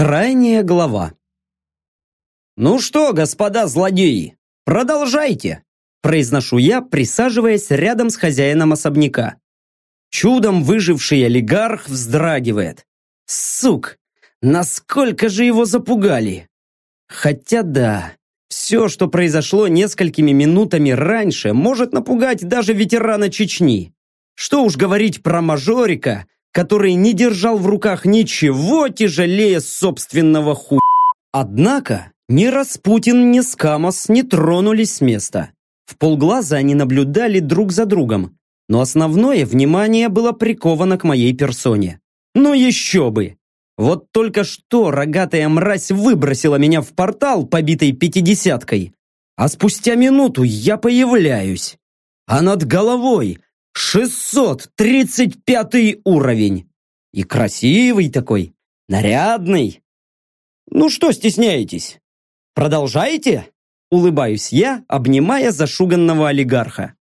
Крайняя глава. «Ну что, господа злодеи, продолжайте!» произношу я, присаживаясь рядом с хозяином особняка. Чудом выживший олигарх вздрагивает. Сук, насколько же его запугали! Хотя да, все, что произошло несколькими минутами раньше, может напугать даже ветерана Чечни. Что уж говорить про мажорика, который не держал в руках ничего тяжелее собственного ху... Однако ни Распутин, ни Скамос не тронулись с места. В полглаза они наблюдали друг за другом, но основное внимание было приковано к моей персоне. Ну еще бы! Вот только что рогатая мразь выбросила меня в портал, побитой пятидесяткой, а спустя минуту я появляюсь. А над головой 635 уровень. И красивый такой, нарядный. Ну что стесняетесь? Продолжаете? Улыбаюсь я, обнимая зашуганного олигарха.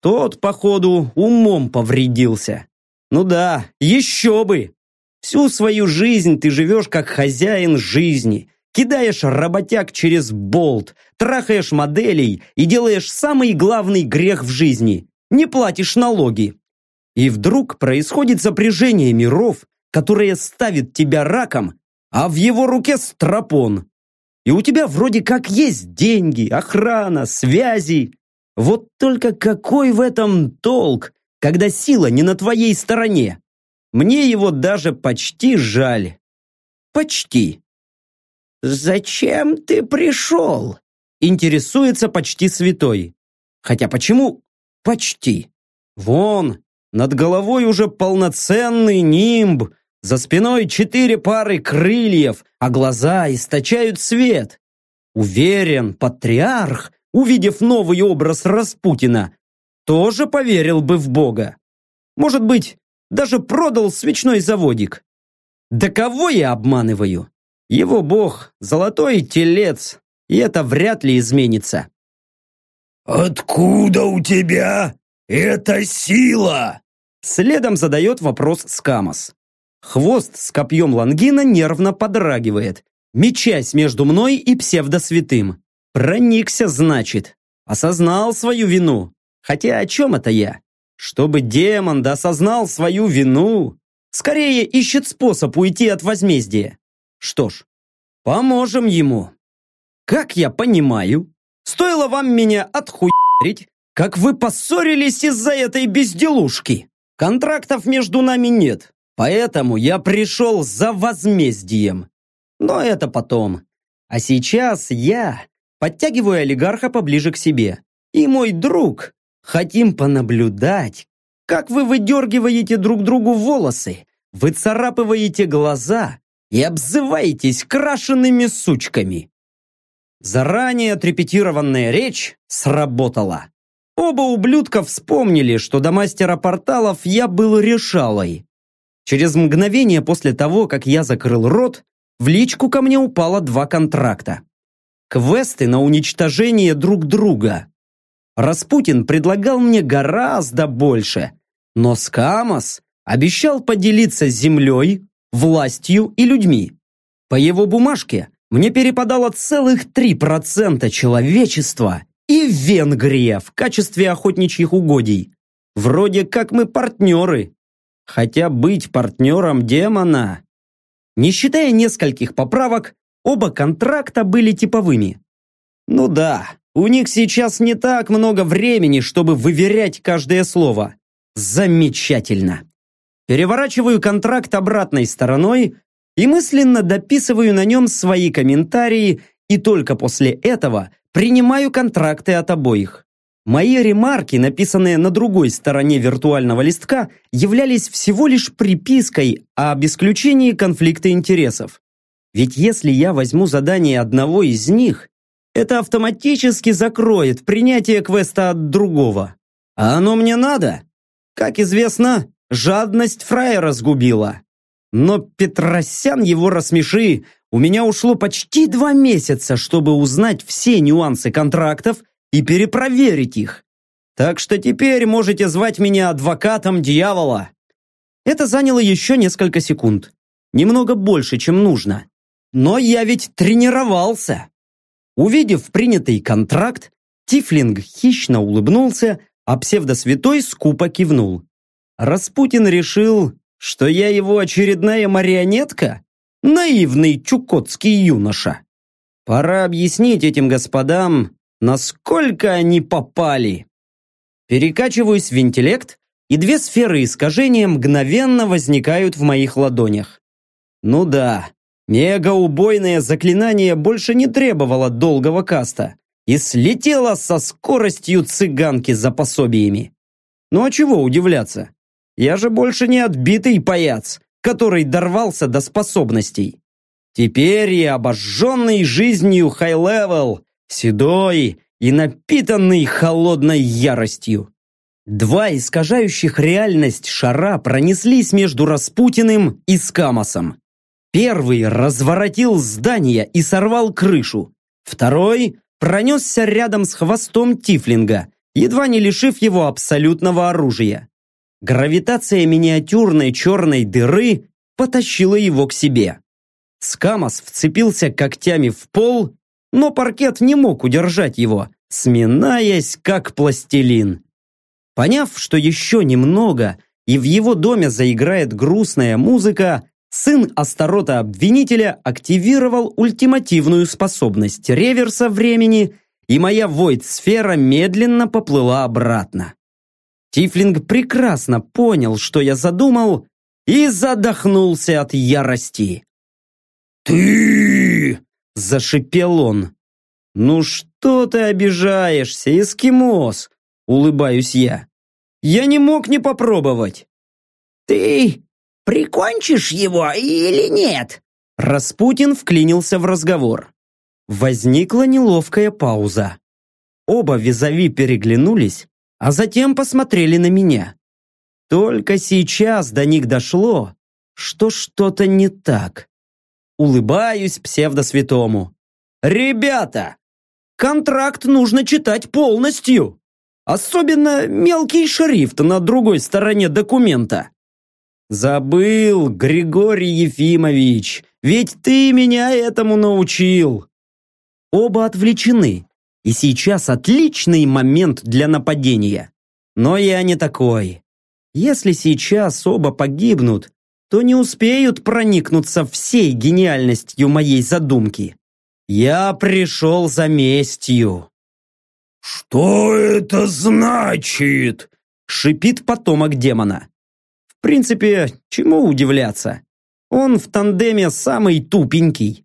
Тот, походу, умом повредился. Ну да, еще бы. Всю свою жизнь ты живешь как хозяин жизни, кидаешь работяг через болт, трахаешь моделей и делаешь самый главный грех в жизни не платишь налоги. И вдруг происходит сопряжение миров, которое ставит тебя раком, а в его руке стропон. И у тебя вроде как есть деньги, охрана, связи. Вот только какой в этом толк, когда сила не на твоей стороне? Мне его даже почти жаль. Почти. «Зачем ты пришел?» Интересуется почти святой. Хотя почему Почти. Вон, над головой уже полноценный нимб, за спиной четыре пары крыльев, а глаза источают свет. Уверен, патриарх, увидев новый образ Распутина, тоже поверил бы в Бога. Может быть, даже продал свечной заводик. Да кого я обманываю? Его бог – золотой телец, и это вряд ли изменится. «Откуда у тебя эта сила?» Следом задает вопрос Скамос. Хвост с копьем Лангина нервно подрагивает, мечась между мной и псевдосвятым. Проникся, значит. Осознал свою вину. Хотя о чем это я? Чтобы демон осознал свою вину. Скорее ищет способ уйти от возмездия. Что ж, поможем ему. Как я понимаю, Стоило вам меня отхуярить, как вы поссорились из-за этой безделушки. Контрактов между нами нет, поэтому я пришел за возмездием. Но это потом. А сейчас я подтягиваю олигарха поближе к себе. И мой друг хотим понаблюдать, как вы выдергиваете друг другу волосы, выцарапываете глаза и обзываетесь крашенными сучками. Заранее отрепетированная речь сработала. Оба ублюдка вспомнили, что до мастера порталов я был решалой. Через мгновение после того, как я закрыл рот, в личку ко мне упало два контракта. Квесты на уничтожение друг друга. Распутин предлагал мне гораздо больше, но Скамос обещал поделиться землей, властью и людьми. По его бумажке мне перепадало целых 3% человечества и Венгрия в качестве охотничьих угодий. Вроде как мы партнеры. Хотя быть партнером демона... Не считая нескольких поправок, оба контракта были типовыми. Ну да, у них сейчас не так много времени, чтобы выверять каждое слово. Замечательно. Переворачиваю контракт обратной стороной и мысленно дописываю на нем свои комментарии и только после этого принимаю контракты от обоих. Мои ремарки, написанные на другой стороне виртуального листка, являлись всего лишь припиской об исключении конфликта интересов. Ведь если я возьму задание одного из них, это автоматически закроет принятие квеста от другого. А оно мне надо? Как известно, жадность фраера сгубила. Но Петросян его рассмеши. У меня ушло почти два месяца, чтобы узнать все нюансы контрактов и перепроверить их. Так что теперь можете звать меня адвокатом дьявола. Это заняло еще несколько секунд. Немного больше, чем нужно. Но я ведь тренировался. Увидев принятый контракт, Тифлинг хищно улыбнулся, а псевдосвятой скупо кивнул. Распутин решил, что я его очередная марионетка? Наивный чукотский юноша. Пора объяснить этим господам, насколько они попали. Перекачиваюсь в интеллект, и две сферы искажения мгновенно возникают в моих ладонях. Ну да, мегаубойное заклинание больше не требовало долгого каста и слетело со скоростью цыганки за пособиями. Ну а чего удивляться? Я же больше не отбитый паяц, который дорвался до способностей. Теперь я обожженный жизнью high-level, седой и напитанный холодной яростью. Два искажающих реальность шара пронеслись между Распутиным и Скамосом. Первый разворотил здание и сорвал крышу. Второй пронесся рядом с хвостом Тифлинга, едва не лишив его абсолютного оружия. Гравитация миниатюрной черной дыры потащила его к себе. Скамос вцепился когтями в пол, но паркет не мог удержать его, сминаясь как пластилин. Поняв, что еще немного, и в его доме заиграет грустная музыка, сын Астарота-обвинителя активировал ультимативную способность реверса времени, и моя войд-сфера медленно поплыла обратно. Тифлинг прекрасно понял, что я задумал, и задохнулся от ярости. «Ты!» – зашипел он. «Ну что ты обижаешься, эскимос?» – улыбаюсь я. «Я не мог не попробовать». «Ты прикончишь его или нет?» Распутин вклинился в разговор. Возникла неловкая пауза. Оба визави переглянулись, а затем посмотрели на меня. Только сейчас до них дошло, что что-то не так. Улыбаюсь псевдосвятому. «Ребята, контракт нужно читать полностью!» Особенно мелкий шрифт на другой стороне документа. Забыл, Григорий Ефимович, ведь ты меня этому научил. Оба отвлечены, и сейчас отличный момент для нападения. Но я не такой. Если сейчас оба погибнут, то не успеют проникнуться всей гениальностью моей задумки. Я пришел за местью. «Что это значит?» — шипит потомок демона. В принципе, чему удивляться? Он в тандеме самый тупенький.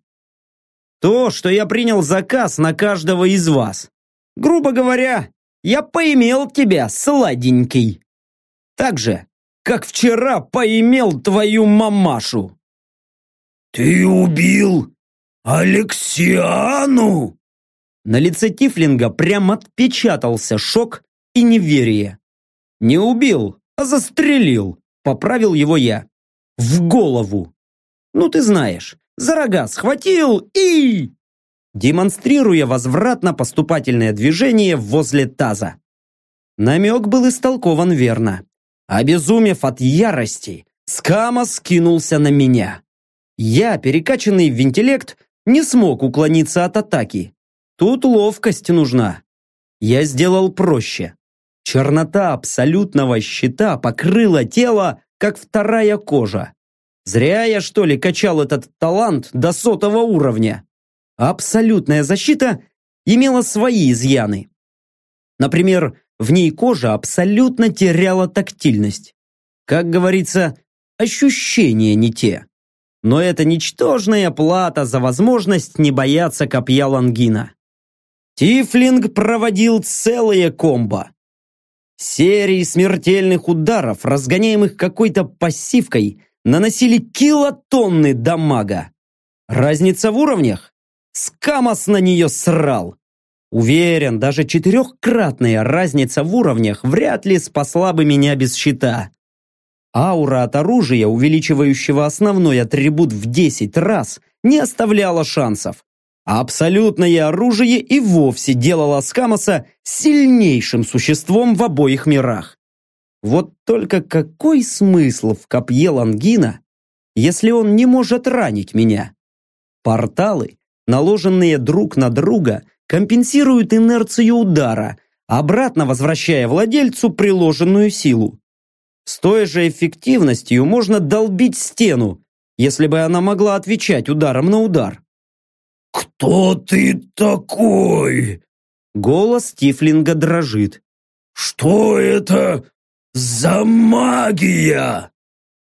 То, что я принял заказ на каждого из вас. Грубо говоря, я поимел тебя, сладенький. Так же, как вчера поимел твою мамашу. «Ты убил Алексиану?» На лице Тифлинга прям отпечатался шок и неверие. «Не убил, а застрелил», — поправил его я. «В голову!» «Ну ты знаешь, за рога схватил и...» демонстрируя возвратно-поступательное движение возле таза. Намек был истолкован верно. Обезумев от ярости, Скама скинулся на меня. Я, перекачанный в интеллект, не смог уклониться от атаки. Тут ловкость нужна. Я сделал проще. Чернота абсолютного щита покрыла тело, как вторая кожа. Зря я, что ли, качал этот талант до сотого уровня. Абсолютная защита имела свои изъяны. Например, в ней кожа абсолютно теряла тактильность. Как говорится, ощущения не те. Но это ничтожная плата за возможность не бояться копья Лангина. Тифлинг проводил целые комбо. Серии смертельных ударов, разгоняемых какой-то пассивкой, наносили килотонны дамага. Разница в уровнях? Скамос на нее срал. Уверен, даже четырехкратная разница в уровнях вряд ли спасла бы меня без щита. Аура от оружия, увеличивающего основной атрибут в 10 раз, не оставляла шансов. А абсолютное оружие и вовсе делало Скамоса сильнейшим существом в обоих мирах. Вот только какой смысл в копье Лангина, если он не может ранить меня? Порталы, наложенные друг на друга, компенсируют инерцию удара, обратно возвращая владельцу приложенную силу. С той же эффективностью можно долбить стену, если бы она могла отвечать ударом на удар. «Кто ты такой?» Голос Тифлинга дрожит. «Что это за магия?»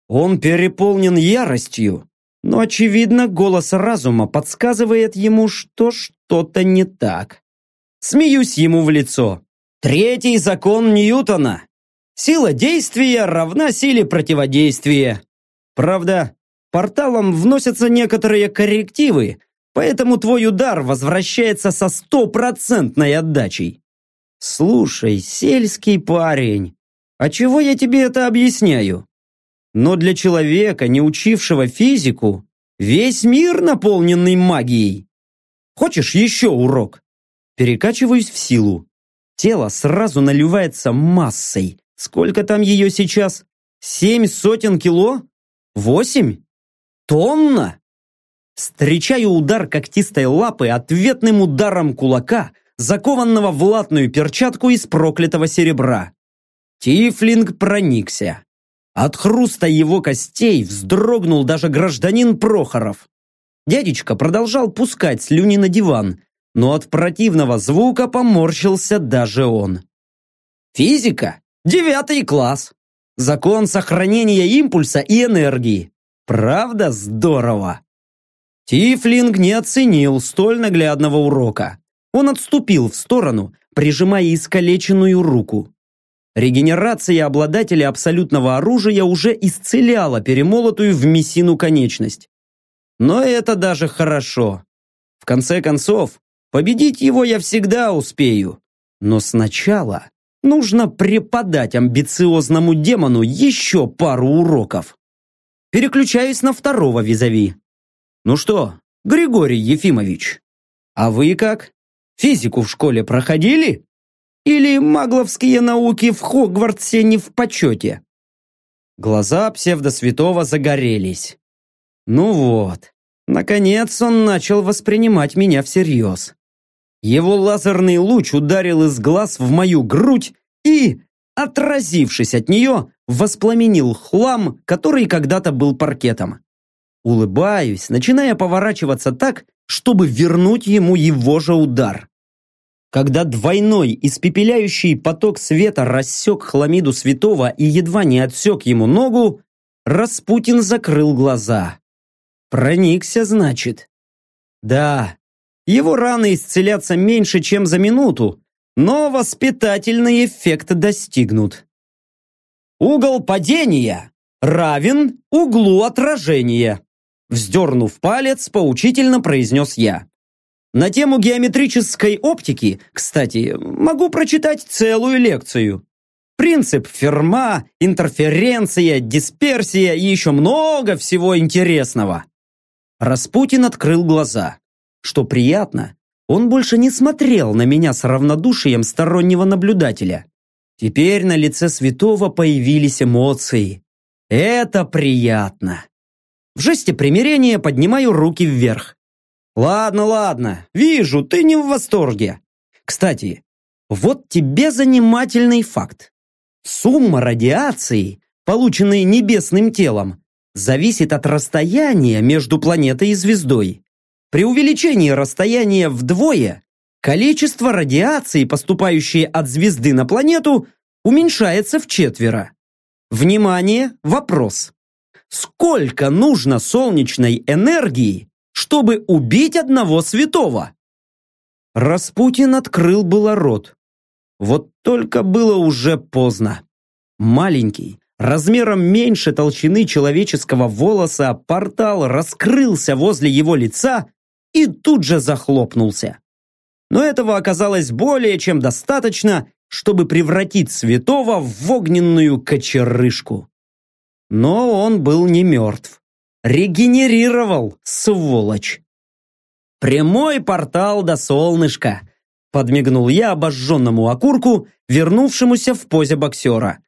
Он переполнен яростью, но, очевидно, голос разума подсказывает ему, что что-то не так. Смеюсь ему в лицо. Третий закон Ньютона. Сила действия равна силе противодействия. Правда, порталом вносятся некоторые коррективы, поэтому твой удар возвращается со стопроцентной отдачей. Слушай, сельский парень, а чего я тебе это объясняю? Но для человека, не учившего физику, весь мир наполненный магией. Хочешь еще урок? Перекачиваюсь в силу. Тело сразу наливается массой. Сколько там ее сейчас? Семь сотен кило? Восемь? Тонна? Встречаю удар когтистой лапы ответным ударом кулака, закованного в латную перчатку из проклятого серебра. Тифлинг проникся. От хруста его костей вздрогнул даже гражданин Прохоров. Дядечка продолжал пускать слюни на диван, но от противного звука поморщился даже он. Физика? Девятый класс. Закон сохранения импульса и энергии. Правда здорово? Тифлинг не оценил столь наглядного урока. Он отступил в сторону, прижимая искалеченную руку. Регенерация обладателя абсолютного оружия уже исцеляла перемолотую в мессину конечность. Но это даже хорошо. В конце концов, победить его я всегда успею. Но сначала нужно преподать амбициозному демону еще пару уроков. Переключаюсь на второго визави. Ну что, Григорий Ефимович, а вы как? Физику в школе проходили? Или магловские науки в Хогвартсе не в почете? Глаза псевдосвятого загорелись. Ну вот, наконец он начал воспринимать меня всерьез. Его лазерный луч ударил из глаз в мою грудь и, отразившись от нее, воспламенил хлам, который когда-то был паркетом. Улыбаюсь, начиная поворачиваться так, чтобы вернуть ему его же удар. Когда двойной испепеляющий поток света рассек хламиду святого и едва не отсек ему ногу, Распутин закрыл глаза. Проникся, значит. Да, его раны исцелятся меньше, чем за минуту, но воспитательный эффект достигнут. Угол падения равен углу отражения. Вздернув палец, поучительно произнес я. На тему геометрической оптики, кстати, могу прочитать целую лекцию. Принцип Ферма, интерференция, дисперсия и еще много всего интересного. Распутин открыл глаза. Что приятно, он больше не смотрел на меня с равнодушием стороннего наблюдателя. Теперь на лице святого появились эмоции. Это приятно. В жесте примирения поднимаю руки вверх. Ладно, ладно, вижу, ты не в восторге. Кстати, вот тебе занимательный факт. Сумма радиации, полученной небесным телом, зависит от расстояния между планетой и звездой. При увеличении расстояния вдвое, количество радиации, поступающей от звезды на планету, уменьшается в четверо. Внимание, вопрос. Сколько нужно солнечной энергии, чтобы убить одного святого. Распутин открыл было рот. Вот только было уже поздно. Маленький, размером меньше толщины человеческого волоса, портал раскрылся возле его лица и тут же захлопнулся. Но этого оказалось более чем достаточно, чтобы превратить святого в огненную кочерышку. Но он был не мертв. Регенерировал, сволочь. Прямой портал до солнышка. Подмигнул я обожженному окурку, вернувшемуся в позе боксера.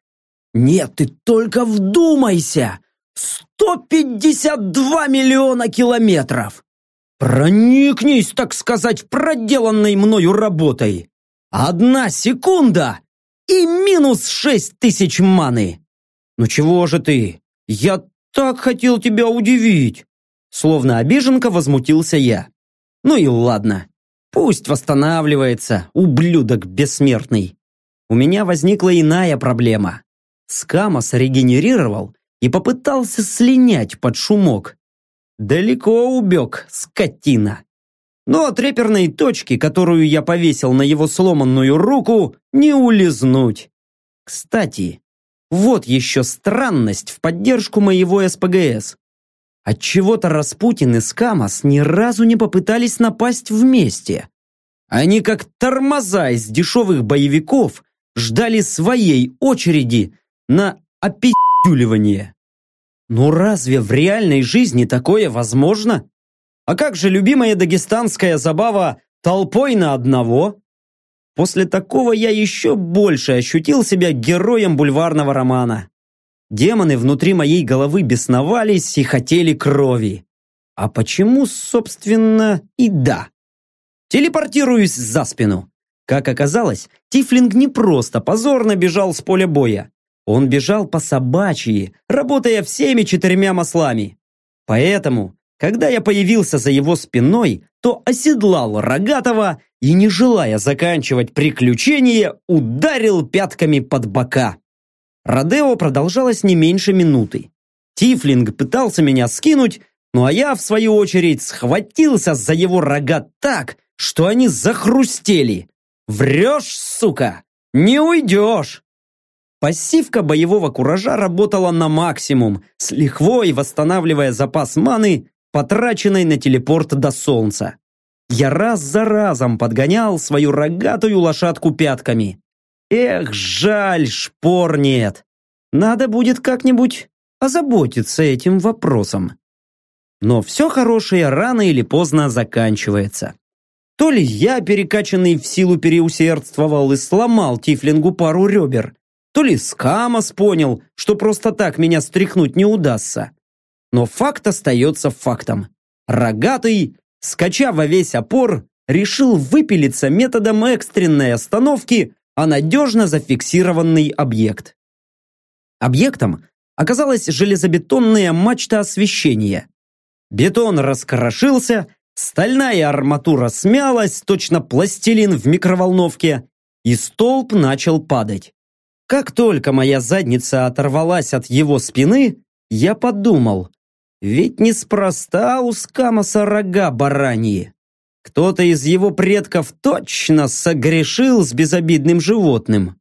Нет, ты только вдумайся! 152 миллиона километров! Проникнись, так сказать, проделанной мною работой. Одна секунда и минус шесть тысяч маны. Ну чего же ты? Я так хотел тебя удивить. Словно обиженка возмутился я. Ну и ладно. Пусть восстанавливается, ублюдок бессмертный. У меня возникла иная проблема. Скамос регенерировал и попытался слинять под шумок. Далеко убег, скотина. Но от реперной точки, которую я повесил на его сломанную руку, не улизнуть. Кстати, вот еще странность в поддержку моего СПГС. Отчего-то Распутин и Скамос ни разу не попытались напасть вместе. Они как тормоза из дешевых боевиков ждали своей очереди на опи***ливание. Ну разве в реальной жизни такое возможно? А как же любимая дагестанская забава толпой на одного? После такого я еще больше ощутил себя героем бульварного романа. Демоны внутри моей головы бесновались и хотели крови. А почему, собственно, и да? Телепортируюсь за спину. Как оказалось, Тифлинг не просто позорно бежал с поля боя. Он бежал по собачьи, работая всеми четырьмя маслами. Поэтому, когда я появился за его спиной, то оседлал Рогатого и, не желая заканчивать приключение, ударил пятками под бока. Родео продолжалось не меньше минуты. Тифлинг пытался меня скинуть, ну а я, в свою очередь, схватился за его рога так, что они захрустели. «Врешь, сука! Не уйдешь!» Пассивка боевого куража работала на максимум, с лихвой восстанавливая запас маны, потраченной на телепорт до солнца. Я раз за разом подгонял свою рогатую лошадку пятками. Эх, жаль, шпор нет. Надо будет как-нибудь озаботиться этим вопросом. Но все хорошее рано или поздно заканчивается. То ли я, перекачанный в силу, переусердствовал и сломал Тифлингу пару ребер, то ли Скамос понял, что просто так меня стряхнуть не удастся. Но факт остается фактом. Рогатый, скача во весь опор, решил выпилиться методом экстренной остановки, а надежно зафиксированный объект. Объектом оказалась железобетонная мачта освещения. Бетон раскрошился, стальная арматура смялась, точно пластилин в микроволновке, и столб начал падать. Как только моя задница оторвалась от его спины, я подумал, ведь неспроста у Скамоса рога бараньи. Кто-то из его предков точно согрешил с безобидным животным.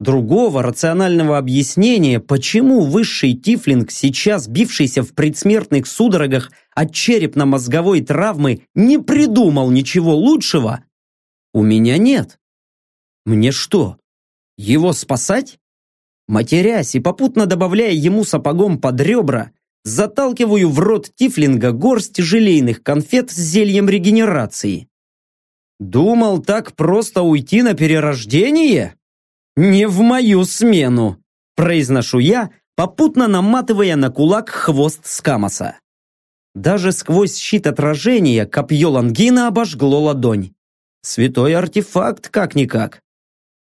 Другого рационального объяснения, почему высший тифлинг, сейчас бившийся в предсмертных судорогах от черепно-мозговой травмы, не придумал ничего лучшего, у меня нет. Мне что, его спасать? Матерясь и попутно добавляя ему сапогом под ребра, заталкиваю в рот Тифлинга горсть желейных конфет с зельем регенерации. Думал так просто уйти на перерождение? Не в мою смену, произношу я, попутно наматывая на кулак хвост скамоса. Даже сквозь щит отражения копье лангина обожгло ладонь. Святой артефакт как-никак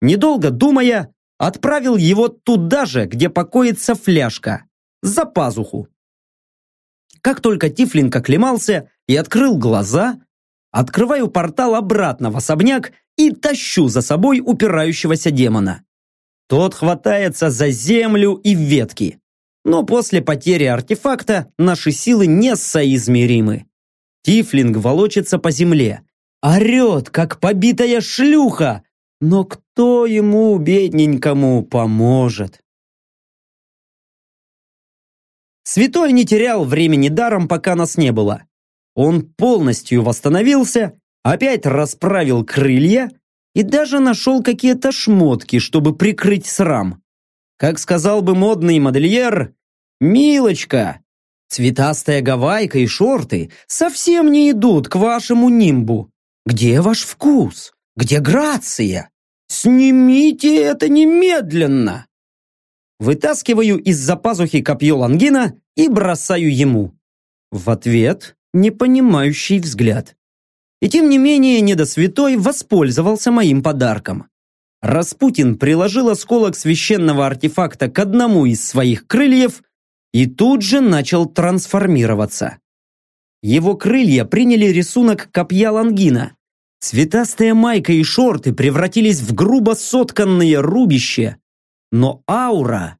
недолго думая, отправил его туда же, где покоится фляжка, за пазуху. Как только Тифлинг оклемался и открыл глаза, открываю портал обратно в особняк и тащу за собой упирающегося демона. Тот хватается за землю и ветки. Но после потери артефакта наши силы несоизмеримы. Тифлинг волочится по земле. Орет, как побитая шлюха, но кто ему, бедненькому, поможет? Святой не терял времени даром, пока нас не было. Он полностью восстановился, опять расправил крылья и даже нашел какие-то шмотки, чтобы прикрыть срам. Как сказал бы модный модельер, «Милочка, цветастая гавайка и шорты совсем не идут к вашему нимбу. Где ваш вкус? Где грация? «Снимите это немедленно!» Вытаскиваю из-за пазухи копье лангина и бросаю ему. В ответ непонимающий взгляд. И тем не менее недосвятой воспользовался моим подарком. Распутин приложил осколок священного артефакта к одному из своих крыльев и тут же начал трансформироваться. Его крылья приняли рисунок копья лангина. Цветастая майка и шорты превратились в грубо сотканные рубище, но аура...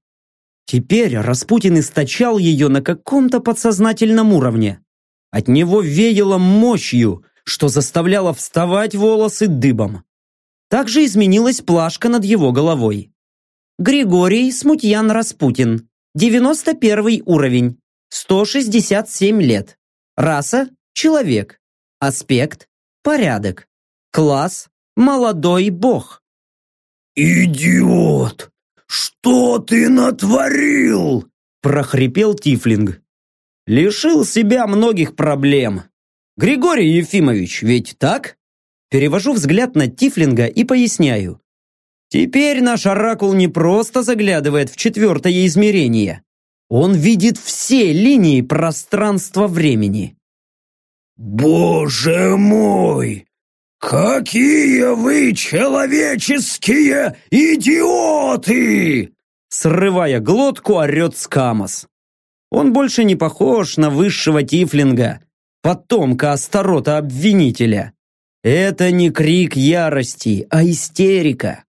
Теперь Распутин источал ее на каком-то подсознательном уровне. От него веяло мощью, что заставляло вставать волосы дыбом. Также изменилась плашка над его головой. Григорий Смутьян Распутин, 91 уровень, 167 лет. Раса – человек. Аспект – порядок. Класс – молодой бог. «Идиот! Что ты натворил?» – прохрипел Тифлинг. Лишил себя многих проблем. Григорий Ефимович, ведь так? Перевожу взгляд на Тифлинга и поясняю. Теперь наш оракул не просто заглядывает в четвертое измерение. Он видит все линии пространства-времени. «Боже мой! Какие вы человеческие идиоты!» Срывая глотку, орет Скамос. Он больше не похож на высшего тифлинга, потомка Астарота-обвинителя. Это не крик ярости, а истерика.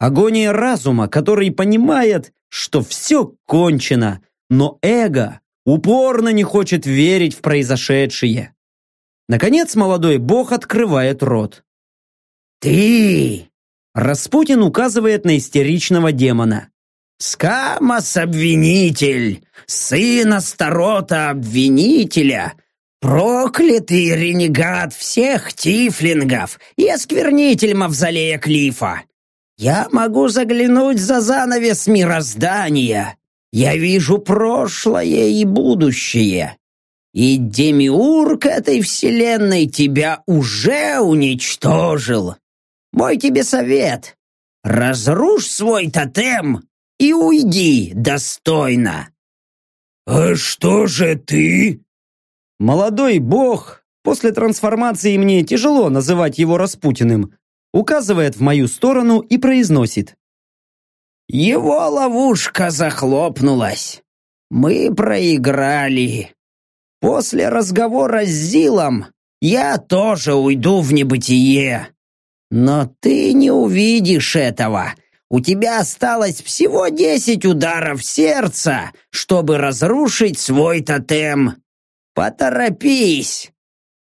Агония разума, который понимает, что все кончено, но эго упорно не хочет верить в произошедшее. Наконец молодой бог открывает рот. «Ты!» Распутин указывает на истеричного демона. «Скамос-обвинитель! Сын Астарота-обвинителя! Проклятый ренегат всех тифлингов и осквернитель мавзолея Клифа! Я могу заглянуть за занавес мироздания. Я вижу прошлое и будущее. И демиург этой вселенной тебя уже уничтожил. Мой тебе совет. Разрушь свой тотем и уйди достойно. «А что же ты?» Молодой бог, после трансформации мне тяжело называть его Распутиным, указывает в мою сторону и произносит. Его ловушка захлопнулась. Мы проиграли. После разговора с Зилом я тоже уйду в небытие. Но ты не увидишь этого. У тебя осталось всего десять ударов сердца, чтобы разрушить свой тотем. Поторопись!»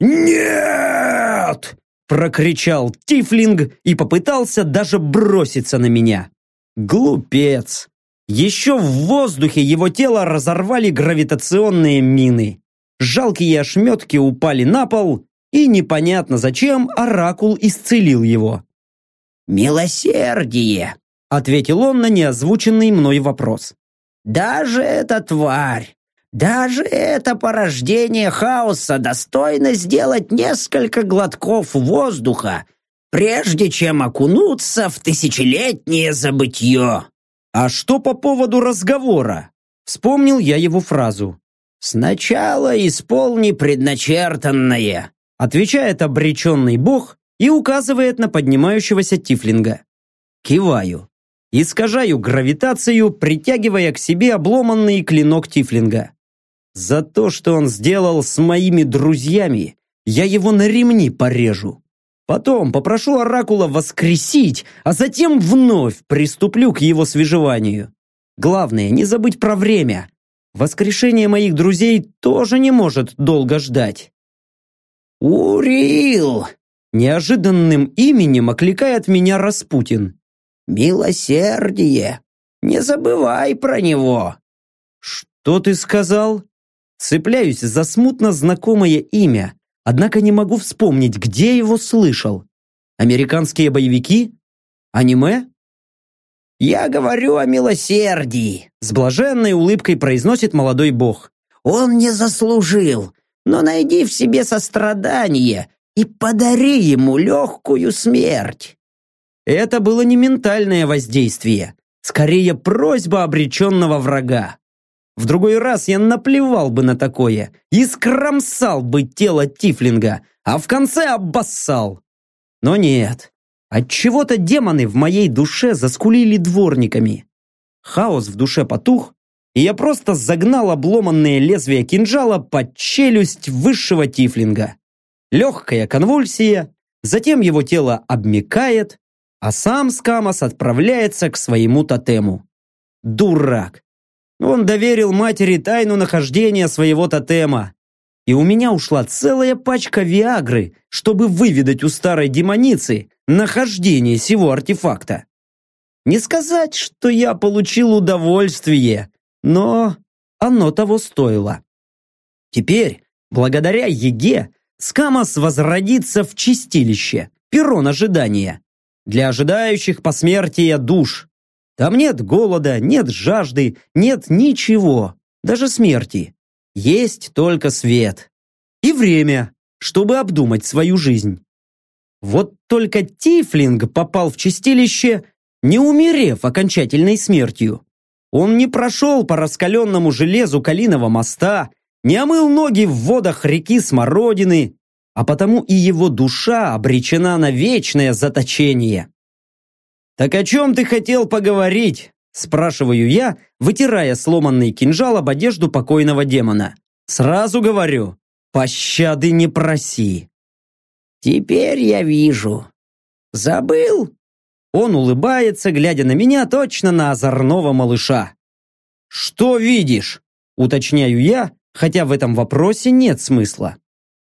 «Нет!» – прокричал Тифлинг и попытался даже броситься на меня. Глупец! Еще в воздухе его тело разорвали гравитационные мины. Жалкие ошметки упали на пол, и непонятно зачем Оракул исцелил его. «Милосердие!» – ответил он на неозвученный мной вопрос. «Даже эта тварь даже это порождение хаоса достойно сделать несколько глотков воздуха, прежде чем окунуться в тысячелетнее забытье. А что по поводу разговора? Вспомнил я его фразу. «Сначала исполни предначертанное», отвечает обреченный бог и указывает на поднимающегося тифлинга. Киваю. Искажаю гравитацию, притягивая к себе обломанный клинок тифлинга. За то, что он сделал с моими друзьями, я его на ремни порежу. Потом попрошу Оракула воскресить, а затем вновь приступлю к его свежеванию. Главное, не забыть про время. Воскрешение моих друзей тоже не может долго ждать. «Урил!» Неожиданным именем окликает меня Распутин. «Милосердие! Не забывай про него!» «Что ты сказал?» Цепляюсь за смутно знакомое имя, однако не могу вспомнить, где его слышал. Американские боевики? Аниме? «Я говорю о милосердии», — с блаженной улыбкой произносит молодой бог. «Он не заслужил, но найди в себе сострадание и подари ему легкую смерть». Это было не ментальное воздействие, скорее просьба обреченного врага. В другой раз я наплевал бы на такое и скромсал бы тело Тифлинга, а в конце обоссал. Но нет. Отчего-то демоны в моей душе заскулили дворниками. Хаос в душе потух, и я просто загнал обломанное лезвие кинжала под челюсть высшего Тифлинга. Легкая конвульсия, затем его тело обмекает, а сам Скамос отправляется к своему тотему. Дурак! Он доверил матери тайну нахождения своего тотема. И у меня ушла целая пачка Виагры, чтобы выведать у старой демоницы нахождение сего артефакта. Не сказать, что я получил удовольствие, но оно того стоило. Теперь, благодаря Еге, Скамос возродится в чистилище, перрон ожидания, для ожидающих посмертия душ. Там нет голода, нет жажды, нет ничего, даже смерти. Есть только свет. И время, чтобы обдумать свою жизнь. Вот только Тифлинг попал в чистилище, не умерев окончательной смертью. Он не прошел по раскаленному железу Калиного моста, не омыл ноги в водах реки Смородины, а потому и его душа обречена на вечное заточение. «Так о чем ты хотел поговорить?» Спрашиваю я, вытирая сломанный кинжал об одежду покойного демона. «Сразу говорю, пощады не проси». «Теперь я вижу. Забыл?» Он улыбается, глядя на меня точно на озорного малыша. «Что видишь?» Уточняю я, хотя в этом вопросе нет смысла.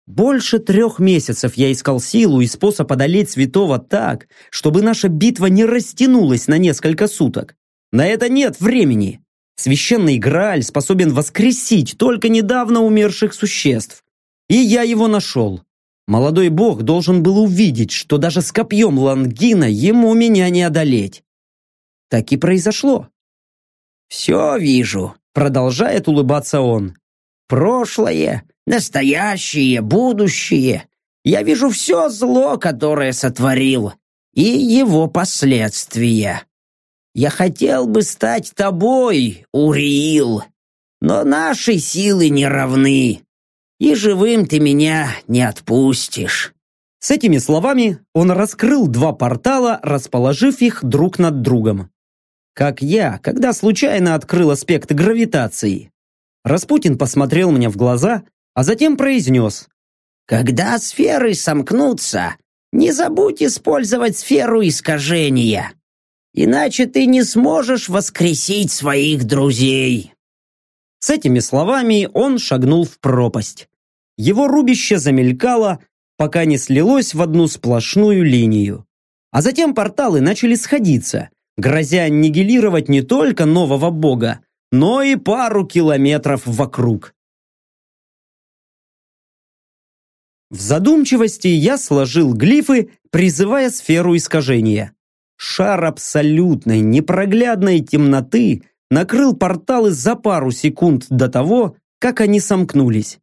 Больше трех месяцев я искал силу и способ одолеть святого так, чтобы наша битва не растянулась на несколько суток. На это нет времени. Священный Грааль способен воскресить только недавно умерших существ. И я его нашел. Молодой бог должен был увидеть, что даже с копьем Лангина ему меня не одолеть. Так и произошло. «Все вижу», — продолжает улыбаться он. «Прошлое, настоящее, будущее. Я вижу все зло, которое сотворил, и его последствия. Я хотел бы стать тобой, Уриил, но наши силы не равны, и живым ты меня не отпустишь». С этими словами он раскрыл два портала, расположив их друг над другом. Как я, когда случайно открыл аспект гравитации. Распутин посмотрел мне в глаза, а затем произнес. «Когда сферы сомкнутся, не забудь использовать сферу искажения, иначе ты не сможешь воскресить своих друзей». С этими словами он шагнул в пропасть. Его рубище замелькало, пока не слилось в одну сплошную линию. А затем порталы начали сходиться, грозя аннигилировать не только нового бога, но и пару километров вокруг. В задумчивости я сложил глифы, призывая сферу искажения. Шар абсолютной, непроглядной темноты накрыл порталы за пару секунд до того, как они сомкнулись.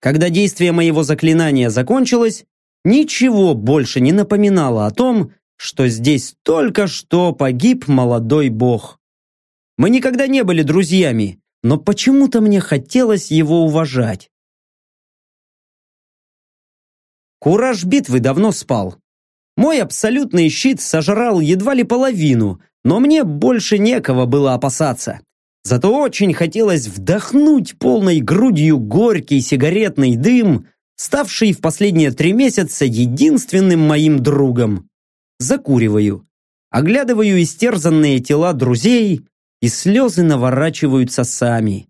Когда действие моего заклинания закончилось, ничего больше не напоминало о том, что здесь только что погиб молодой бог. Мы никогда не были друзьями, но почему-то мне хотелось его уважать. Кураж битвы давно спал. Мой абсолютный щит сожрал едва ли половину, но мне больше некого было опасаться. Зато очень хотелось вдохнуть полной грудью горький сигаретный дым, ставший в последние три месяца единственным моим другом. Закуриваю, оглядываю истерзанные тела друзей, и слезы наворачиваются сами.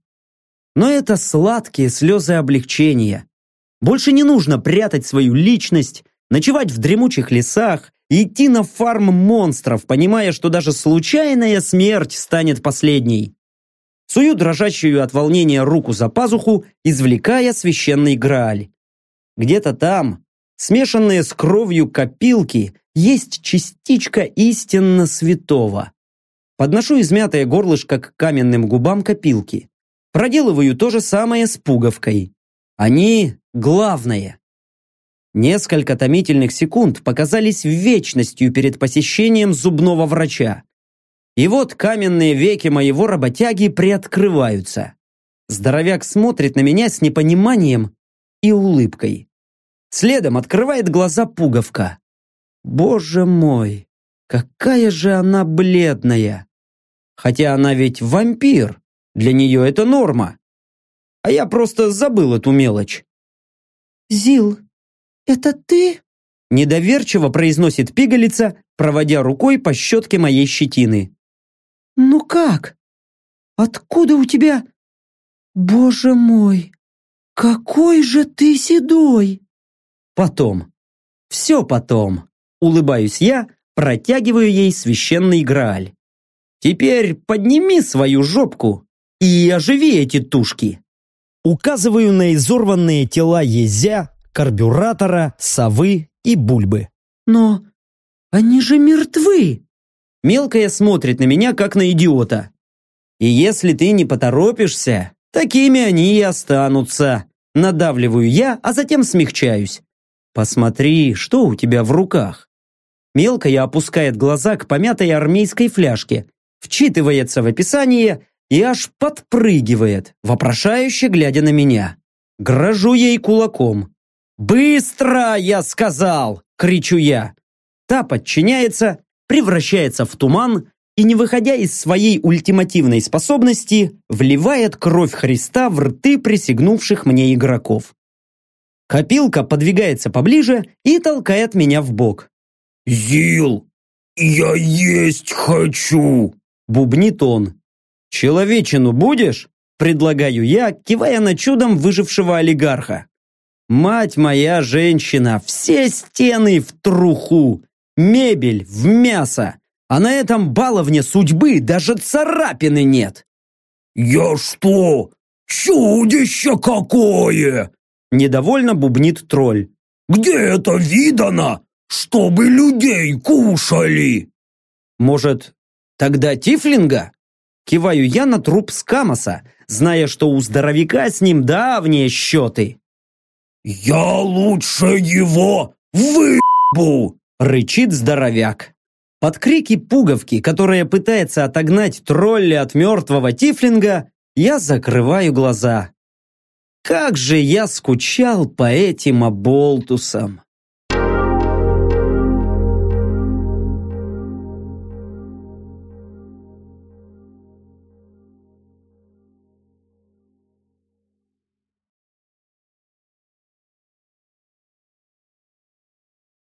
Но это сладкие слезы облегчения. Больше не нужно прятать свою личность, ночевать в дремучих лесах идти на фарм монстров, понимая, что даже случайная смерть станет последней. Сую дрожащую от волнения руку за пазуху, извлекая священный Грааль. Где-то там, смешанные с кровью копилки, есть частичка истинно святого. Подношу измятое горлышко к каменным губам копилки. Проделываю то же самое с пуговкой. Они главное. Несколько томительных секунд показались вечностью перед посещением зубного врача. И вот каменные веки моего работяги приоткрываются. Здоровяк смотрит на меня с непониманием и улыбкой. Следом открывает глаза пуговка. Боже мой, какая же она бледная. Хотя она ведь вампир, для нее это норма. А я просто забыл эту мелочь. «Зил, это ты?» Недоверчиво произносит пигалица, проводя рукой по щетке моей щетины. «Ну как? Откуда у тебя...» «Боже мой, какой же ты седой!» Потом. Все потом. Улыбаюсь я, протягиваю ей священный Грааль. Теперь подними свою жопку и оживи эти тушки. Указываю на изорванные тела езя, карбюратора, совы и бульбы. «Но они же мертвы!» Мелкая смотрит на меня, как на идиота. И если ты не поторопишься, такими они и останутся. Надавливаю я, а затем смягчаюсь. Посмотри, что у тебя в руках. Мелкая опускает глаза к помятой армейской фляжке, вчитывается в описание и аж подпрыгивает, вопрошающе глядя на меня. Грожу ей кулаком. «Быстро, я сказал!» — кричу я. Та подчиняется, превращается в туман и, не выходя из своей ультимативной способности, вливает кровь Христа в рты присягнувших мне игроков. Копилка подвигается поближе и толкает меня в бок. «Зил, я есть хочу!» — бубнит он. «Человечину будешь?» – предлагаю я, кивая на чудом выжившего олигарха. «Мать моя женщина, все стены в труху, мебель в мясо, а на этом баловне судьбы даже царапины нет!» «Я что, чудище какое!» Недовольно бубнит тролль. «Где это видано, чтобы людей кушали?» «Может, тогда тифлинга?» Киваю я на труп Скамоса, зная, что у здоровяка с ним давние счеты. «Я лучше его выебу!» рычит здоровяк. Под крики пуговки, которая пытается отогнать тролля от мертвого тифлинга, я закрываю глаза. Как же я скучал по этим оболтусам!